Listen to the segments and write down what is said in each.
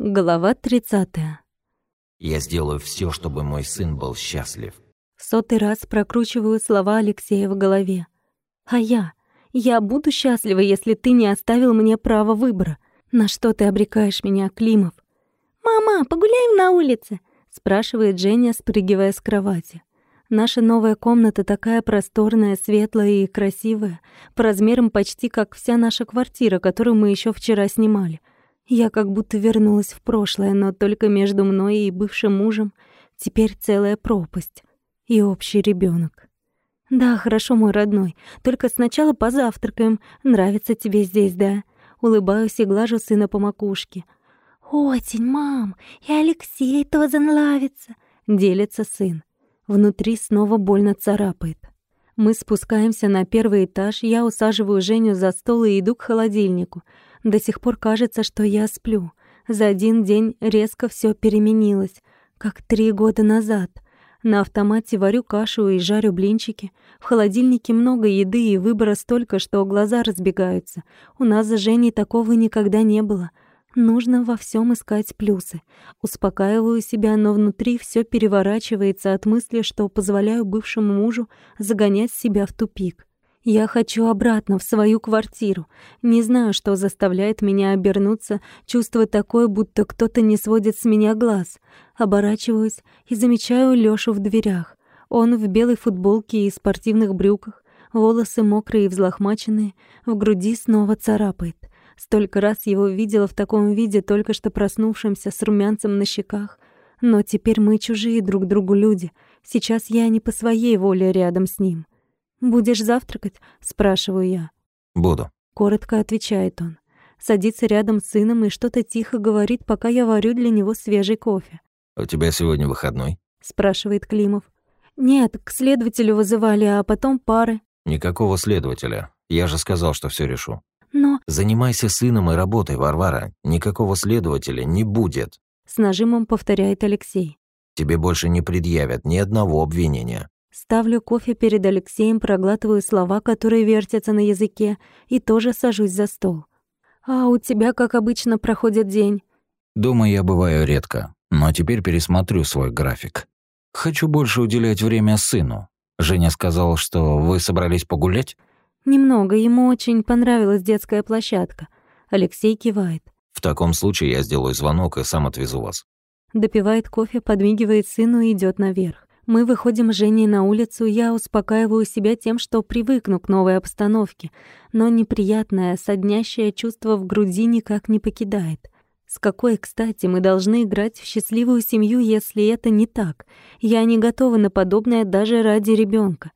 Глава 30. Я сделаю все, чтобы мой сын был счастлив. Сотый раз прокручиваю слова Алексея в голове. А я? Я буду счастлива, если ты не оставил мне право выбора. На что ты обрекаешь меня, Климов? «Мама, погуляем на улице?» — спрашивает Женя, спрыгивая с кровати. Наша новая комната такая просторная, светлая и красивая, по размерам почти как вся наша квартира, которую мы еще вчера снимали — я как будто вернулась в прошлое, но только между мной и бывшим мужем теперь целая пропасть и общий ребенок. Да, хорошо, мой родной. Только сначала позавтракаем. Нравится тебе здесь, да? Улыбаюсь и глажу сына по макушке. Очень, мам, и Алексей тоже нравится. Делится сын. Внутри снова больно царапает. Мы спускаемся на первый этаж, я усаживаю Женю за стол и иду к холодильнику — до сих пор кажется, что я сплю. За один день резко все переменилось, как три года назад. На автомате варю кашу и жарю блинчики. В холодильнике много еды и выбора столько, что глаза разбегаются. У нас за Женей такого никогда не было. Нужно во всем искать плюсы. Успокаиваю себя, но внутри все переворачивается от мысли, что позволяю бывшему мужу загонять себя в тупик. Я хочу обратно в свою квартиру. Не знаю, что заставляет меня обернуться, чувство такое, будто кто-то не сводит с меня глаз. Оборачиваюсь и замечаю Лёшу в дверях. Он в белой футболке и спортивных брюках, волосы мокрые и взлохмаченные, в груди снова царапает. Столько раз его видела в таком виде, только что проснувшимся с румянцем на щеках. Но теперь мы чужие друг другу люди. Сейчас я не по своей воле рядом с ним. «Будешь завтракать?» — спрашиваю я. «Буду», — коротко отвечает он. Садится рядом с сыном и что-то тихо говорит, пока я варю для него свежий кофе. «У тебя сегодня выходной?» — спрашивает Климов. «Нет, к следователю вызывали, а потом пары». «Никакого следователя. Я же сказал, что все решу». «Но...» «Занимайся сыном и работай, Варвара. Никакого следователя не будет». С нажимом повторяет Алексей. «Тебе больше не предъявят ни одного обвинения». Ставлю кофе перед Алексеем, проглатываю слова, которые вертятся на языке, и тоже сажусь за стол. «А у тебя, как обычно, проходит день?» «Дома я бываю редко, но теперь пересмотрю свой график. Хочу больше уделять время сыну. Женя сказал, что вы собрались погулять?» «Немного, ему очень понравилась детская площадка». Алексей кивает. «В таком случае я сделаю звонок и сам отвезу вас». Допивает кофе, подмигивает сыну и идет наверх. Мы выходим с Женей на улицу, я успокаиваю себя тем, что привыкну к новой обстановке, но неприятное, соднящее чувство в груди никак не покидает. С какой, кстати, мы должны играть в счастливую семью, если это не так? Я не готова на подобное даже ради ребенка.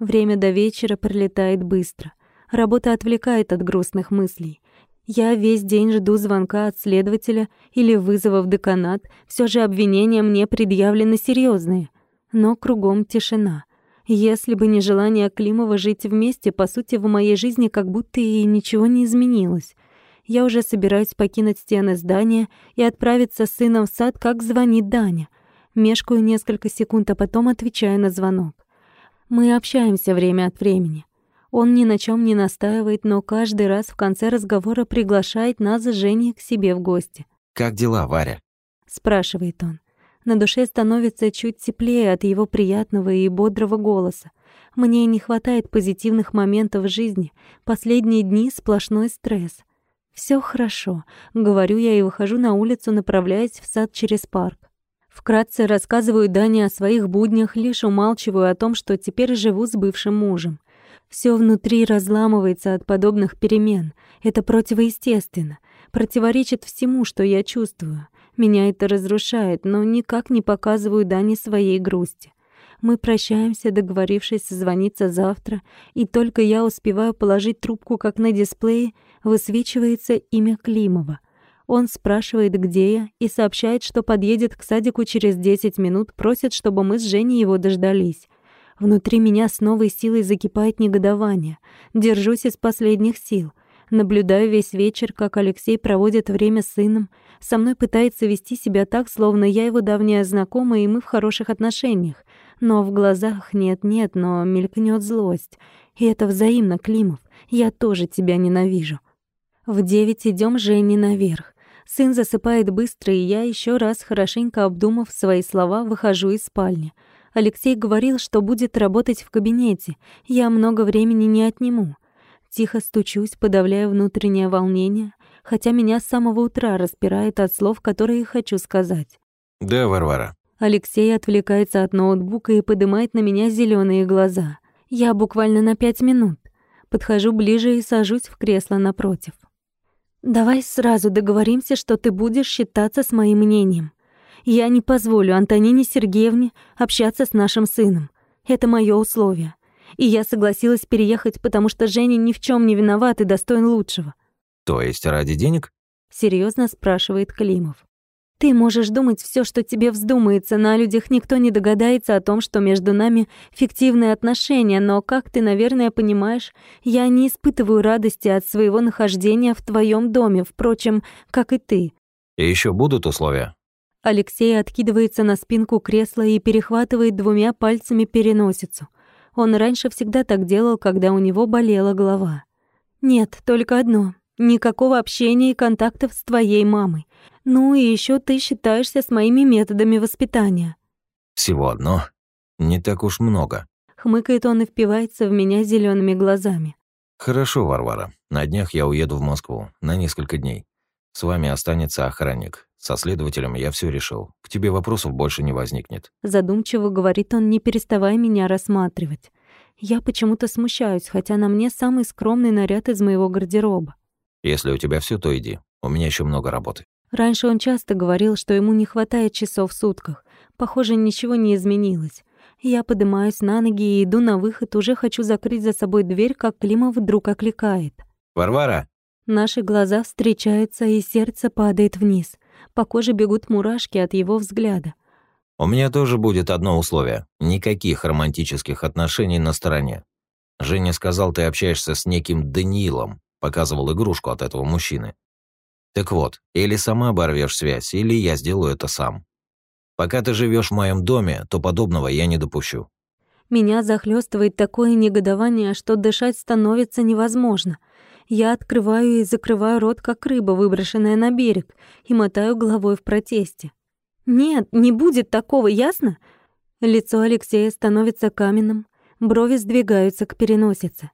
Время до вечера пролетает быстро. Работа отвлекает от грустных мыслей. Я весь день жду звонка от следователя или вызова в деканат, все же обвинения мне предъявлены серьезные но кругом тишина. Если бы не желание Климова жить вместе, по сути, в моей жизни как будто и ничего не изменилось. Я уже собираюсь покинуть стены здания и отправиться с сыном в сад, как звонит Даня. Мешкаю несколько секунд, а потом отвечаю на звонок. Мы общаемся время от времени. Он ни на чем не настаивает, но каждый раз в конце разговора приглашает нас с Женей к себе в гости. «Как дела, Варя?» — спрашивает он. На душе становится чуть теплее от его приятного и бодрого голоса. Мне не хватает позитивных моментов в жизни. Последние дни сплошной стресс. Все хорошо, говорю я и выхожу на улицу, направляясь в сад через парк. Вкратце рассказываю Дане о своих буднях, лишь умалчиваю о том, что теперь живу с бывшим мужем. Все внутри разламывается от подобных перемен. Это противоестественно, противоречит всему, что я чувствую. Меня это разрушает, но никак не показываю Дане своей грусти. Мы прощаемся, договорившись созвониться завтра, и только я успеваю положить трубку, как на дисплее высвечивается имя Климова. Он спрашивает, где я, и сообщает, что подъедет к садику через 10 минут, просит, чтобы мы с Женей его дождались. Внутри меня с новой силой закипает негодование. Держусь из последних сил. Наблюдаю весь вечер, как Алексей проводит время с сыном, со мной пытается вести себя так, словно я его давняя знакомая, и мы в хороших отношениях. Но в глазах нет-нет, но мелькнет злость. И это взаимно, Климов. Я тоже тебя ненавижу. В девять идем Жене наверх. Сын засыпает быстро, и я еще раз, хорошенько обдумав свои слова, выхожу из спальни. Алексей говорил, что будет работать в кабинете. Я много времени не отниму. Тихо стучусь, подавляя внутреннее волнение, хотя меня с самого утра распирает от слов, которые хочу сказать. «Да, Варвара». Алексей отвлекается от ноутбука и поднимает на меня зеленые глаза. Я буквально на пять минут. Подхожу ближе и сажусь в кресло напротив. «Давай сразу договоримся, что ты будешь считаться с моим мнением. Я не позволю Антонине Сергеевне общаться с нашим сыном. Это мое условие. И я согласилась переехать, потому что Женя ни в чем не виноват и достоин лучшего. То есть ради денег? Серьезно спрашивает Климов. Ты можешь думать все, что тебе вздумается, на людях никто не догадается о том, что между нами фиктивные отношения, но, как ты, наверное, понимаешь, я не испытываю радости от своего нахождения в твоем доме, впрочем, как и ты. И еще будут условия? Алексей откидывается на спинку кресла и перехватывает двумя пальцами переносицу. Он раньше всегда так делал, когда у него болела голова. Нет, только одно. Никакого общения и контактов с твоей мамой. Ну и еще ты считаешься с моими методами воспитания. Всего одно? Не так уж много. Хмыкает он и впивается в меня зелеными глазами. Хорошо, Варвара. На днях я уеду в Москву. На несколько дней. С вами останется охранник. Со следователем я все решил. К тебе вопросов больше не возникнет. Задумчиво говорит он, не переставая меня рассматривать. Я почему-то смущаюсь, хотя на мне самый скромный наряд из моего гардероба. Если у тебя все, то иди. У меня еще много работы. Раньше он часто говорил, что ему не хватает часов в сутках. Похоже, ничего не изменилось. Я поднимаюсь на ноги и иду на выход, уже хочу закрыть за собой дверь, как Климов вдруг окликает. «Варвара!» Наши глаза встречаются, и сердце падает вниз. По коже бегут мурашки от его взгляда. «У меня тоже будет одно условие. Никаких романтических отношений на стороне. Женя сказал, ты общаешься с неким Даниилом, показывал игрушку от этого мужчины. Так вот, или сама оборвешь связь, или я сделаю это сам. Пока ты живешь в моем доме, то подобного я не допущу. Меня захлестывает такое негодование, что дышать становится невозможно. Я открываю и закрываю рот, как рыба, выброшенная на берег, и мотаю головой в протесте. Нет, не будет такого, ясно? Лицо Алексея становится каменным, брови сдвигаются к переносице.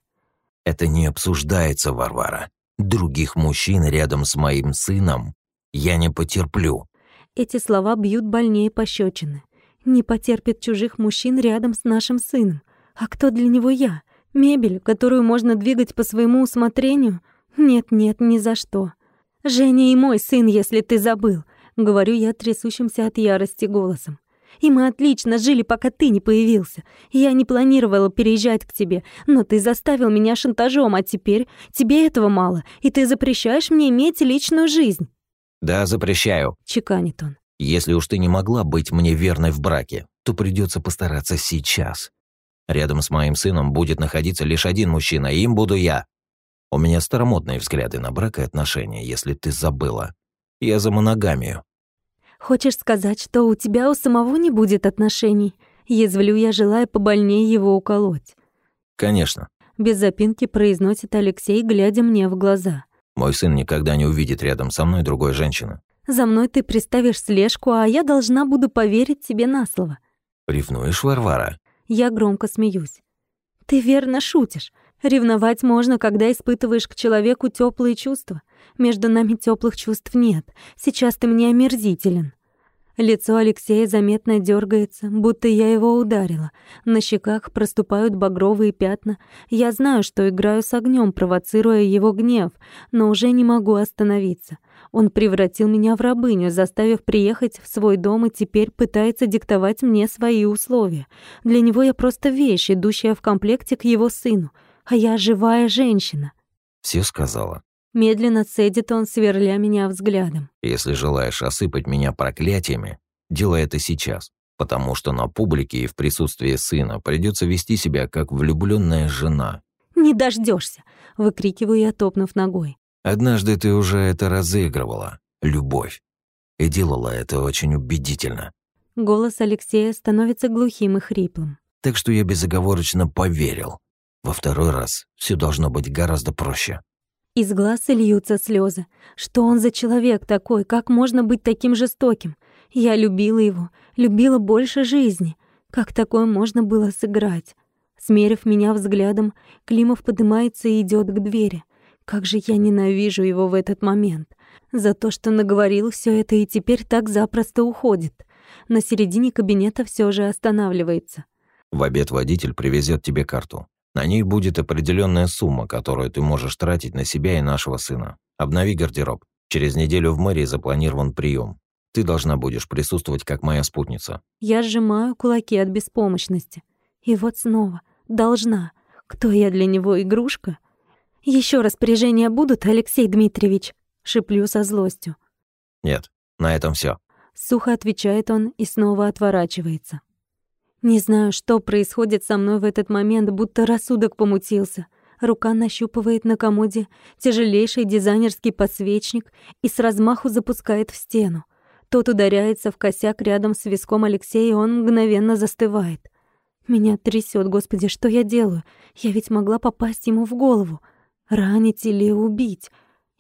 Это не обсуждается, Варвара. Других мужчин рядом с моим сыном я не потерплю. Эти слова бьют больнее пощечины. Не потерпит чужих мужчин рядом с нашим сыном. А кто для него я? Мебель, которую можно двигать по своему усмотрению? Нет-нет, ни за что. Женя и мой сын, если ты забыл, говорю я трясущимся от ярости голосом. И мы отлично жили, пока ты не появился. Я не планировала переезжать к тебе, но ты заставил меня шантажом, а теперь тебе этого мало, и ты запрещаешь мне иметь личную жизнь». «Да, запрещаю», — чеканит он. «Если уж ты не могла быть мне верной в браке, то придется постараться сейчас. Рядом с моим сыном будет находиться лишь один мужчина, и им буду я. У меня старомодные взгляды на брак и отношения, если ты забыла. Я за моногамию. Хочешь сказать, что у тебя у самого не будет отношений? Язвлю я, желая побольнее его уколоть. Конечно. Без запинки произносит Алексей, глядя мне в глаза. Мой сын никогда не увидит рядом со мной другой женщины. За мной ты приставишь слежку, а я должна буду поверить тебе на слово. Ревнуешь, Варвара? Я громко смеюсь. Ты верно шутишь. Ревновать можно, когда испытываешь к человеку теплые чувства. Между нами теплых чувств нет. Сейчас ты мне омерзителен. Лицо Алексея заметно дергается, будто я его ударила. На щеках проступают багровые пятна. Я знаю, что играю с огнем, провоцируя его гнев, но уже не могу остановиться. Он превратил меня в рабыню, заставив приехать в свой дом и теперь пытается диктовать мне свои условия. Для него я просто вещь, идущая в комплекте к его сыну — а я живая женщина. Все сказала. Медленно цедит он, сверля меня взглядом. Если желаешь осыпать меня проклятиями, делай это сейчас, потому что на публике и в присутствии сына придется вести себя как влюбленная жена. Не дождешься, выкрикиваю я, топнув ногой. Однажды ты уже это разыгрывала, любовь, и делала это очень убедительно. Голос Алексея становится глухим и хриплым. Так что я безоговорочно поверил. Во второй раз все должно быть гораздо проще. Из глаз льются слезы. Что он за человек такой? Как можно быть таким жестоким? Я любила его, любила больше жизни. Как такое можно было сыграть? Смерив меня взглядом, Климов поднимается и идет к двери. Как же я ненавижу его в этот момент. За то, что наговорил все это и теперь так запросто уходит. На середине кабинета все же останавливается. В обед водитель привезет тебе карту. На ней будет определенная сумма, которую ты можешь тратить на себя и нашего сына. Обнови гардероб. Через неделю в мэрии запланирован прием. Ты должна будешь присутствовать как моя спутница. Я сжимаю кулаки от беспомощности. И вот снова. Должна. Кто я для него, игрушка? Еще распоряжения будут, Алексей Дмитриевич? Шиплю со злостью. Нет, на этом все. Сухо отвечает он и снова отворачивается. Не знаю, что происходит со мной в этот момент, будто рассудок помутился. Рука нащупывает на комоде тяжелейший дизайнерский подсвечник и с размаху запускает в стену. Тот ударяется в косяк рядом с виском Алексея, и он мгновенно застывает. Меня трясет, господи, что я делаю? Я ведь могла попасть ему в голову. Ранить или убить.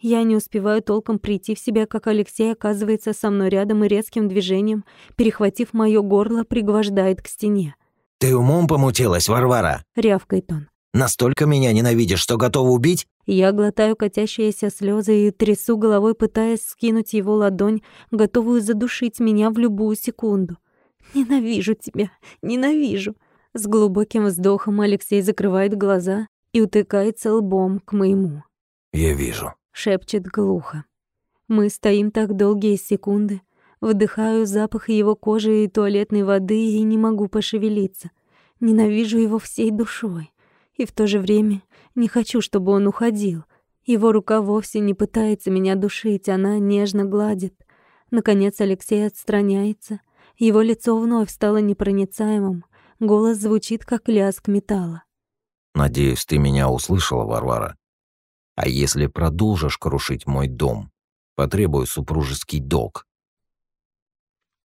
Я не успеваю толком прийти в себя, как Алексей оказывается со мной рядом и резким движением, перехватив моё горло, пригвождает к стене. «Ты умом помутилась, Варвара?» — рявкает он. «Настолько меня ненавидишь, что готова убить?» Я глотаю катящиеся слезы и трясу головой, пытаясь скинуть его ладонь, готовую задушить меня в любую секунду. «Ненавижу тебя, ненавижу!» С глубоким вздохом Алексей закрывает глаза и утыкается лбом к моему. «Я вижу», шепчет глухо. Мы стоим так долгие секунды, вдыхаю запах его кожи и туалетной воды и не могу пошевелиться. Ненавижу его всей душой. И в то же время не хочу, чтобы он уходил. Его рука вовсе не пытается меня душить, она нежно гладит. Наконец Алексей отстраняется. Его лицо вновь стало непроницаемым. Голос звучит, как лязг металла. «Надеюсь, ты меня услышала, Варвара. А если продолжишь крушить мой дом, потребую супружеский долг.